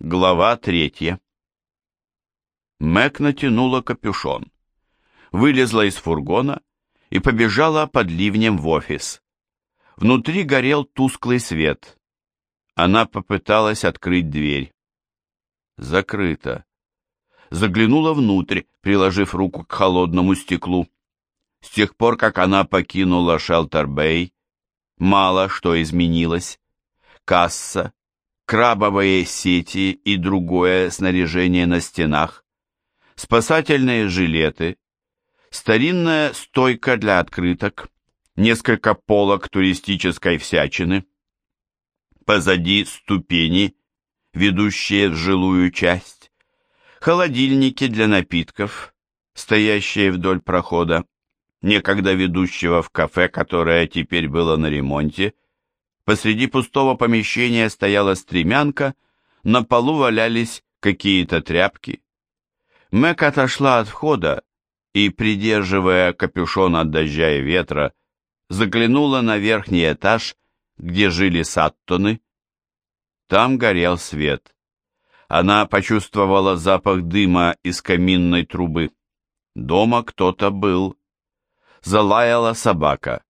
Глава третья. Мэг натянула капюшон, вылезла из фургона и побежала под ливнем в офис. Внутри горел тусклый свет. Она попыталась открыть дверь. Закрыто. Заглянула внутрь, приложив руку к холодному стеклу. С тех пор, как она покинула Шелтер-Бэй, мало что изменилось. Касса, крабовые сети и другое снаряжение на стенах, спасательные жилеты, старинная стойка для открыток, несколько полок туристической всячины, позади ступени, ведущие в жилую часть, холодильники для напитков, стоящие вдоль прохода, некогда ведущего в кафе, которое теперь было на ремонте, Посреди пустого помещения стояла стремянка, на полу валялись какие-то тряпки. Мэг отошла от входа и, придерживая капюшон от дождя и ветра, заглянула на верхний этаж, где жили Саттоны. Там горел свет. Она почувствовала запах дыма из каминной трубы. Дома кто-то был. Залаяла собака.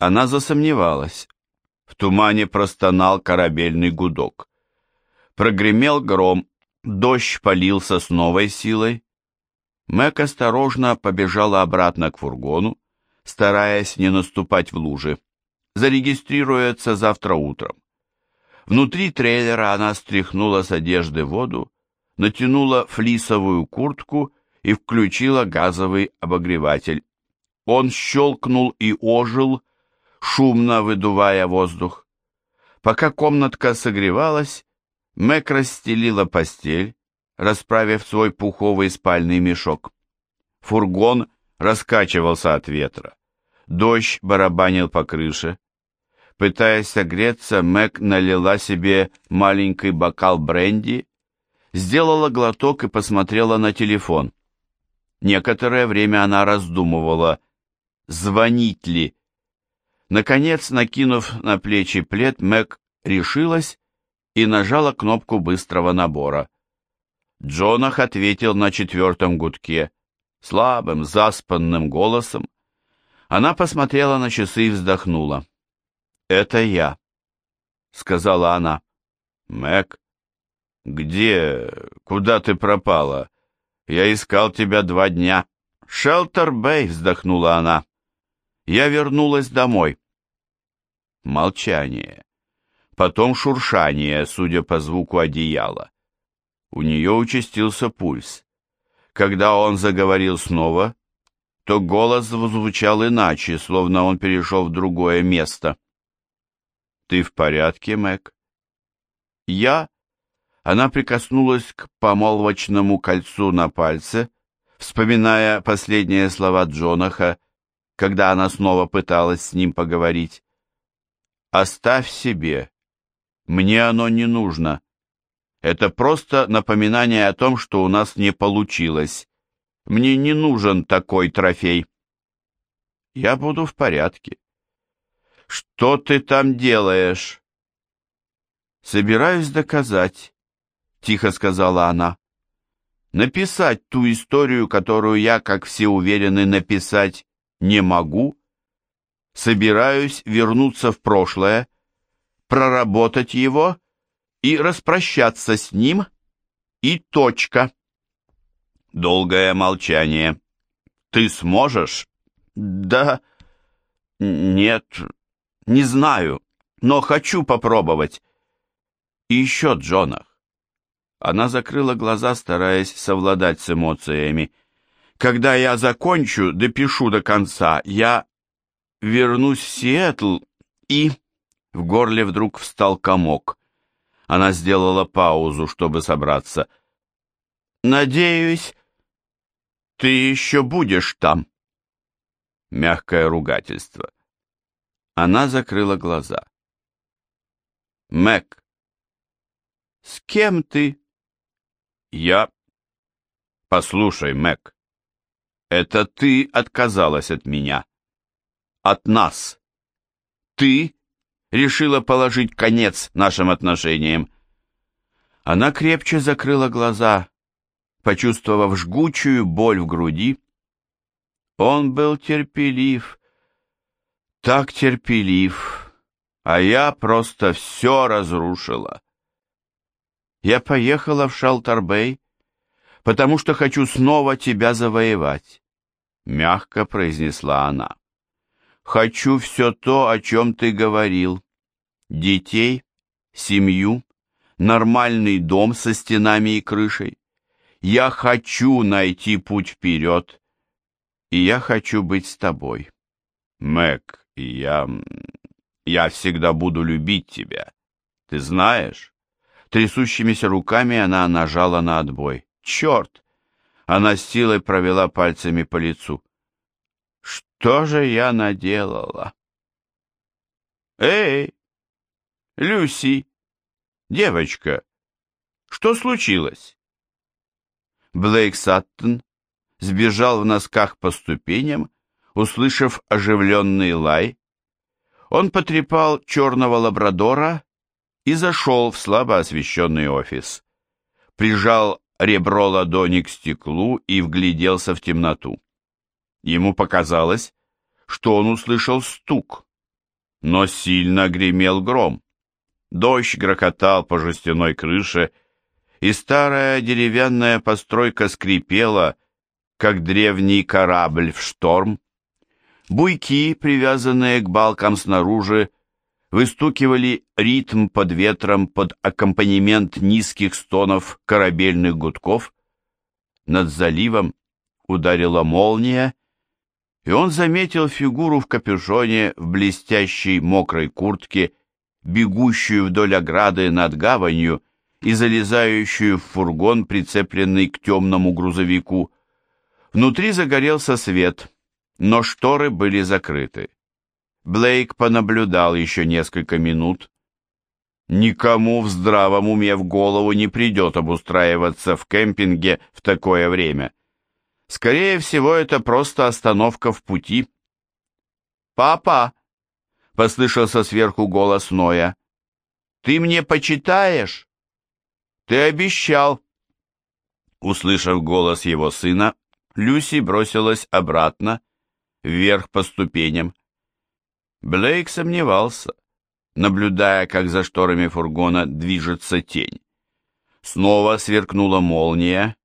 Она засомневалась, в тумане простонал корабельный гудок. Прогремел гром, дождь полился с новой силой. Мэг осторожно побежала обратно к фургону, стараясь не наступать в лужи. Зарегистрируется завтра утром. Внутри трейлера она стряхнула с одежды воду, натянула флисовую куртку и включила газовый обогреватель. Он щелкнул и ожил, шумно выдувая воздух. Пока комнатка согревалась, Мэг расстелила постель, расправив свой пуховый спальный мешок. Фургон раскачивался от ветра. Дождь барабанил по крыше. Пытаясь согреться, Мэг налила себе маленький бокал бренди, сделала глоток и посмотрела на телефон. Некоторое время она раздумывала, звонить ли, Наконец, накинув на плечи плед, Мэг решилась и нажала кнопку быстрого набора. Джонах ответил на четвертом гудке, слабым, заспанным голосом. Она посмотрела на часы и вздохнула. «Это я», — сказала она. «Мэг, где, куда ты пропала? Я искал тебя два дня». «Шелтер-Бэй», — вздохнула она. Я вернулась домой. Молчание. Потом шуршание, судя по звуку одеяла. У нее участился пульс. Когда он заговорил снова, то голос звучал иначе, словно он перешел в другое место. «Ты в порядке, Мэг?» «Я?» Она прикоснулась к помолвочному кольцу на пальце, вспоминая последние слова Джонаха когда она снова пыталась с ним поговорить. «Оставь себе. Мне оно не нужно. Это просто напоминание о том, что у нас не получилось. Мне не нужен такой трофей». «Я буду в порядке». «Что ты там делаешь?» «Собираюсь доказать», — тихо сказала она. «Написать ту историю, которую я, как все уверены, написать не могу, собираюсь вернуться в прошлое, проработать его и распрощаться с ним, и точка. Долгое молчание. Ты сможешь? Да, нет, не знаю, но хочу попробовать. И еще Джонах. Она закрыла глаза, стараясь совладать с эмоциями. Когда я закончу, допишу до конца, я вернусь в Сиэтл и... В горле вдруг встал комок. Она сделала паузу, чтобы собраться. «Надеюсь, ты еще будешь там?» Мягкое ругательство. Она закрыла глаза. «Мэг, с кем ты?» «Я...» «Послушай, Мэг, это ты отказалась от меня. От нас. Ты решила положить конец нашим отношениям. Она крепче закрыла глаза, почувствовав жгучую боль в груди. Он был терпелив, так терпелив, а я просто все разрушила. Я поехала в Шалтарбей, потому что хочу снова тебя завоевать, мягко произнесла она. Хочу все то, о чем ты говорил. Детей, семью, нормальный дом со стенами и крышей. Я хочу найти путь вперед, и я хочу быть с тобой. Мэг, я... я всегда буду любить тебя. Ты знаешь? Трясущимися руками она нажала на отбой. Черт! Она с силой провела пальцами по лицу. Что же я наделала? Эй, Люси, девочка, что случилось? Блейк Саттон сбежал в носках по ступеням, услышав оживленный лай. Он потрепал черного лабрадора и зашел в слабо освещенный офис. Прижал ребро ладони к стеклу и вгляделся в темноту. Ему показалось, что он услышал стук, но сильно гремел гром. Дождь грохотал по жестяной крыше, и старая деревянная постройка скрипела, как древний корабль в шторм. Буйки, привязанные к балкам снаружи, выстукивали ритм под ветром под аккомпанемент низких стонов корабельных гудков. Над заливом ударила молния, и он заметил фигуру в капюшоне в блестящей мокрой куртке, бегущую вдоль ограды над гаванью и залезающую в фургон, прицепленный к темному грузовику. Внутри загорелся свет, но шторы были закрыты. Блейк понаблюдал еще несколько минут. Никому в здравом уме в голову не придет обустраиваться в кемпинге в такое время. Скорее всего, это просто остановка в пути. «Папа!» — послышался сверху голос Ноя. «Ты мне почитаешь?» «Ты обещал!» Услышав голос его сына, Люси бросилась обратно, вверх по ступеням. Блейк сомневался, наблюдая, как за шторами фургона движется тень. Снова сверкнула молния,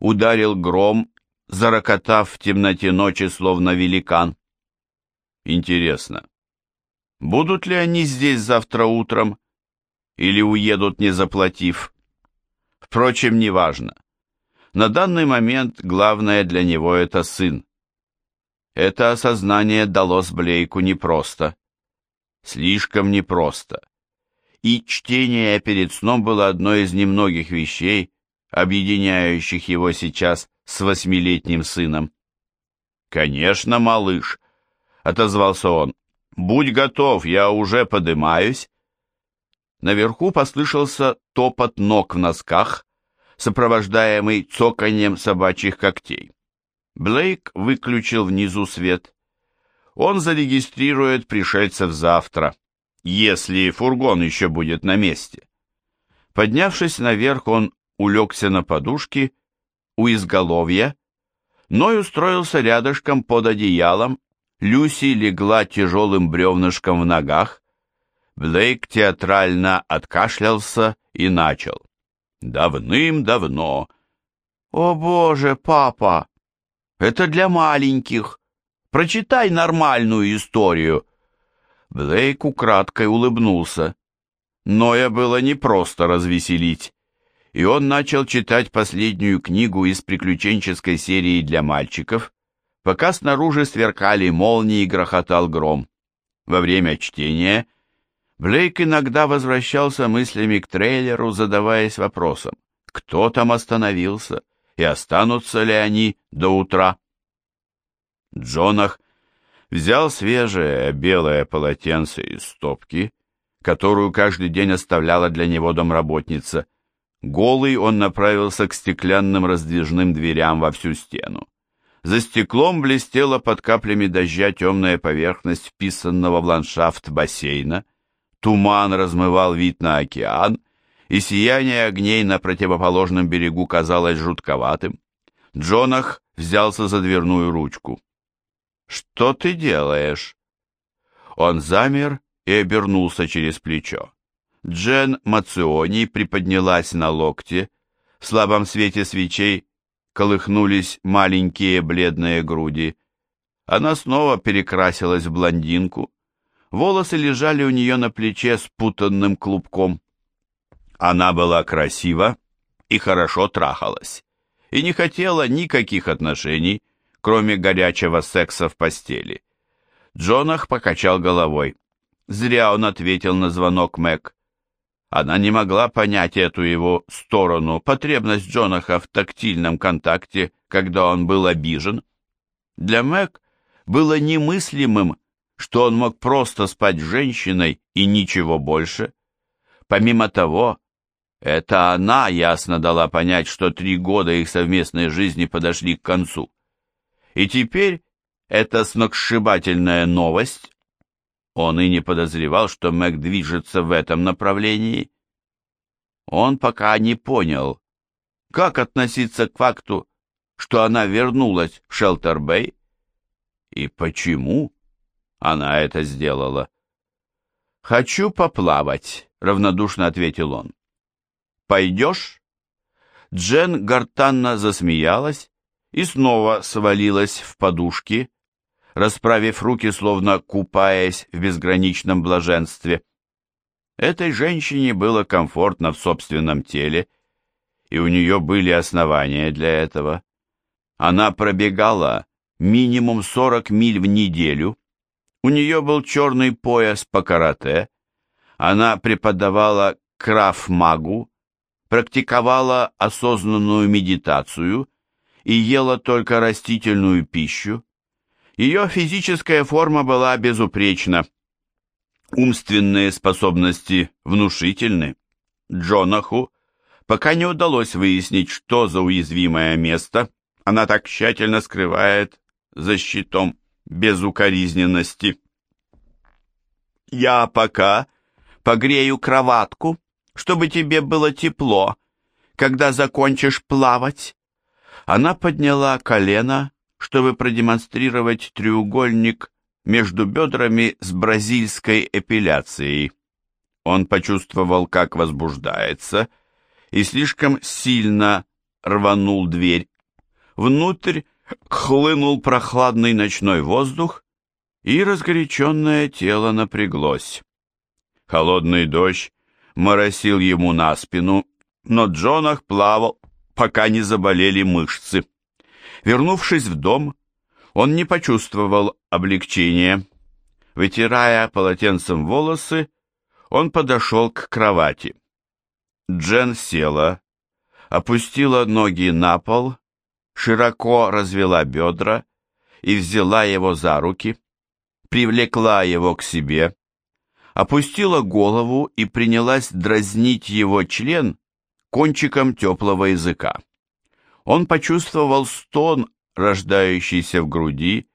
ударил гром зарокотав в темноте ночи, словно великан. Интересно, будут ли они здесь завтра утром или уедут, не заплатив? Впрочем, неважно. На данный момент главное для него это сын. Это осознание далось Блейку непросто. Слишком непросто. И чтение перед сном было одной из немногих вещей, объединяющих его сейчас с восьмилетним сыном. «Конечно, малыш», — отозвался он, — «будь готов, я уже подымаюсь». Наверху послышался топот ног в носках, сопровождаемый цоканьем собачьих когтей. Блейк выключил внизу свет. Он зарегистрирует пришельцев завтра, если фургон еще будет на месте. Поднявшись наверх, он улегся на подушки у изголовья, Ной устроился рядышком под одеялом, Люси легла тяжелым бревнышком в ногах, Блейк театрально откашлялся и начал. Давным-давно. О боже, папа, это для маленьких. Прочитай нормальную историю. Блейк украдкой улыбнулся. Ноя было непросто развеселить и он начал читать последнюю книгу из приключенческой серии для мальчиков, пока снаружи сверкали молнии и грохотал гром. Во время чтения Блейк иногда возвращался мыслями к трейлеру, задаваясь вопросом, кто там остановился и останутся ли они до утра. Джонах взял свежее белое полотенце из стопки, которую каждый день оставляла для него домработница – Голый он направился к стеклянным раздвижным дверям во всю стену. За стеклом блестела под каплями дождя темная поверхность вписанного в ландшафт бассейна. Туман размывал вид на океан, и сияние огней на противоположном берегу казалось жутковатым. Джонах взялся за дверную ручку. «Что ты делаешь?» Он замер и обернулся через плечо. Джен Мациони приподнялась на локте, в слабом свете свечей колыхнулись маленькие бледные груди. Она снова перекрасилась в блондинку. Волосы лежали у нее на плече спутанным клубком. Она была красива и хорошо трахалась, и не хотела никаких отношений, кроме горячего секса в постели. Джонах покачал головой. Зря он ответил на звонок Мэг. Она не могла понять эту его сторону, потребность Джонаха в тактильном контакте, когда он был обижен. Для Мэг было немыслимым, что он мог просто спать с женщиной и ничего больше. Помимо того, это она ясно дала понять, что три года их совместной жизни подошли к концу. И теперь эта сногсшибательная новость он и не подозревал, что Мэг движется в этом направлении. Он пока не понял, как относиться к факту, что она вернулась в Шелтер-Бэй, и почему она это сделала. «Хочу поплавать», — равнодушно ответил он. «Пойдешь?» Джен гортанно засмеялась и снова свалилась в подушки, расправив руки, словно купаясь в безграничном блаженстве. Этой женщине было комфортно в собственном теле, и у нее были основания для этого. Она пробегала минимум 40 миль в неделю, у нее был черный пояс по карате, она преподавала краф-магу, практиковала осознанную медитацию и ела только растительную пищу, ее физическая форма была безупречна. Умственные способности внушительны. Джонаху пока не удалось выяснить, что за уязвимое место она так тщательно скрывает за щитом безукоризненности. «Я пока погрею кроватку, чтобы тебе было тепло, когда закончишь плавать». Она подняла колено чтобы продемонстрировать треугольник между бедрами с бразильской эпиляцией. Он почувствовал, как возбуждается, и слишком сильно рванул дверь. Внутрь хлынул прохладный ночной воздух, и разгоряченное тело напряглось. Холодный дождь моросил ему на спину, но Джонах плавал, пока не заболели мышцы. Вернувшись в дом, он не почувствовал облегчения. Вытирая полотенцем волосы, он подошел к кровати. Джен села, опустила ноги на пол, широко развела бедра и взяла его за руки, привлекла его к себе, опустила голову и принялась дразнить его член кончиком теплого языка. Он почувствовал стон, рождающийся в груди,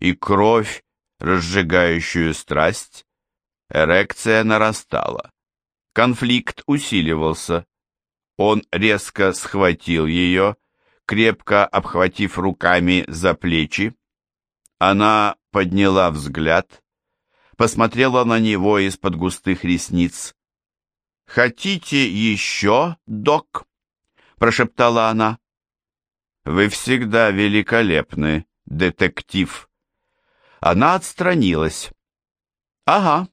и кровь, разжигающую страсть. Эрекция нарастала. Конфликт усиливался. Он резко схватил ее, крепко обхватив руками за плечи. Она подняла взгляд, посмотрела на него из-под густых ресниц. «Хотите еще, док?» — прошептала она. Вы всегда великолепны, детектив. Она отстранилась. Ага.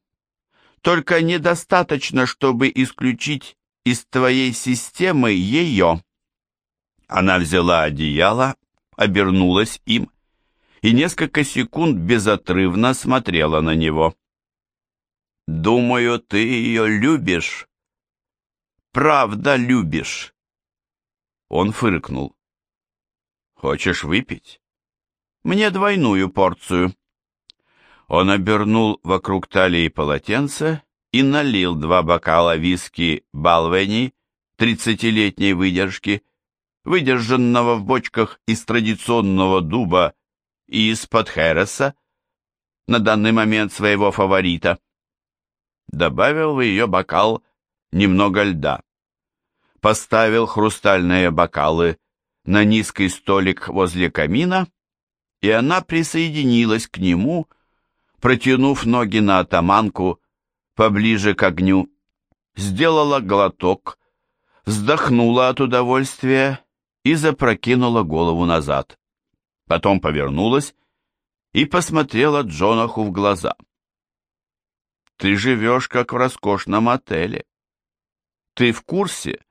Только недостаточно, чтобы исключить из твоей системы ее. Она взяла одеяло, обернулась им и несколько секунд безотрывно смотрела на него. «Думаю, ты ее любишь. Правда любишь». Он фыркнул. Хочешь выпить? Мне двойную порцию. Он обернул вокруг талии полотенце и налил два бокала виски Балвени тридцатилетней выдержки, выдержанного в бочках из традиционного дуба и из-под Хереса, на данный момент своего фаворита. Добавил в ее бокал немного льда. поставил хрустальные бокалы на низкий столик возле камина, и она присоединилась к нему, протянув ноги на атаманку поближе к огню, сделала глоток, вздохнула от удовольствия и запрокинула голову назад. Потом повернулась и посмотрела Джонаху в глаза. «Ты живешь, как в роскошном отеле. Ты в курсе?»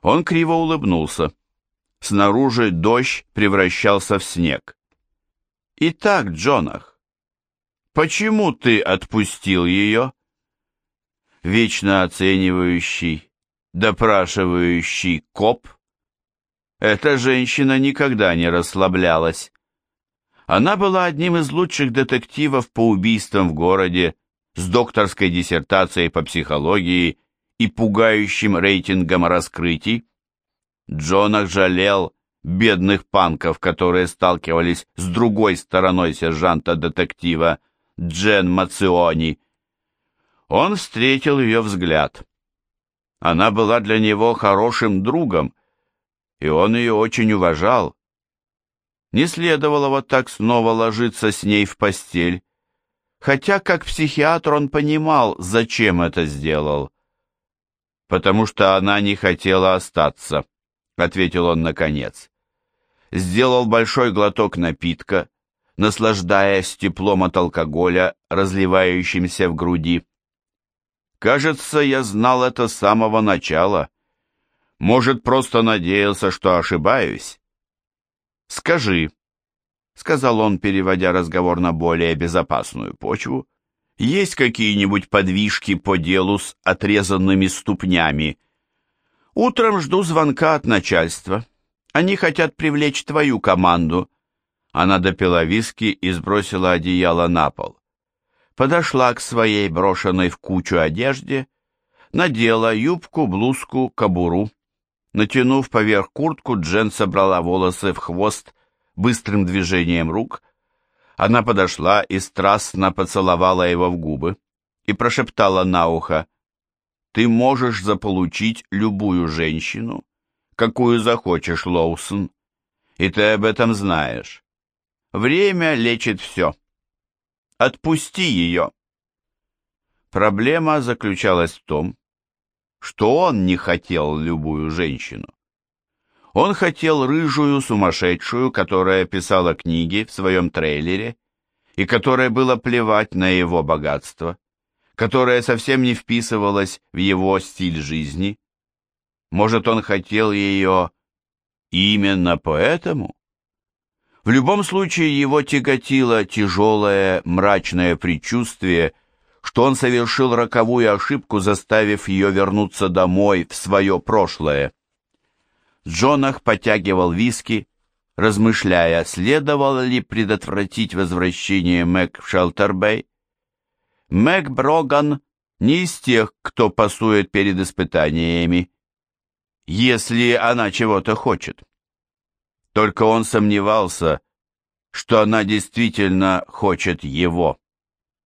Он криво улыбнулся. Снаружи дождь превращался в снег. «Итак, Джонах, почему ты отпустил ее?» Вечно оценивающий, допрашивающий коп. Эта женщина никогда не расслаблялась. Она была одним из лучших детективов по убийствам в городе, с докторской диссертацией по психологии и пугающим рейтингом раскрытий. Джонах жалел бедных панков, которые сталкивались с другой стороной сержанта-детектива Джен Мациони. Он встретил ее взгляд. Она была для него хорошим другом, и он ее очень уважал. Не следовало вот так снова ложиться с ней в постель, хотя как психиатр он понимал, зачем это сделал. «Потому что она не хотела остаться», — ответил он наконец. Сделал большой глоток напитка, наслаждаясь теплом от алкоголя, разливающимся в груди. «Кажется, я знал это с самого начала. Может, просто надеялся, что ошибаюсь?» «Скажи», — сказал он, переводя разговор на более безопасную почву, «есть какие-нибудь подвижки по делу с отрезанными ступнями?» «Утром жду звонка от начальства. Они хотят привлечь твою команду». Она допила виски и сбросила одеяло на пол. Подошла к своей брошенной в кучу одежде, надела юбку, блузку, кобуру. Натянув поверх куртку, Джен собрала волосы в хвост быстрым движением рук. Она подошла и страстно поцеловала его в губы и прошептала на ухо, «Ты можешь заполучить любую женщину, какую захочешь, Лоусон, и ты об этом знаешь. Время лечит все. Отпусти ее». Проблема заключалась в том, что он не хотел любую женщину. Он хотел рыжую сумасшедшую, которая писала книги в своем трейлере, и которая было плевать на его богатство, которая совсем не вписывалась в его стиль жизни. Может, он хотел ее именно поэтому? В любом случае его тяготило тяжелое, мрачное предчувствие, что он совершил роковую ошибку, заставив ее вернуться домой в свое прошлое. Джонах потягивал виски, размышляя, следовало ли предотвратить возвращение Мэг в Шелтербей. Мэг Броган не из тех, кто пасует перед испытаниями, если она чего-то хочет. Только он сомневался, что она действительно хочет его.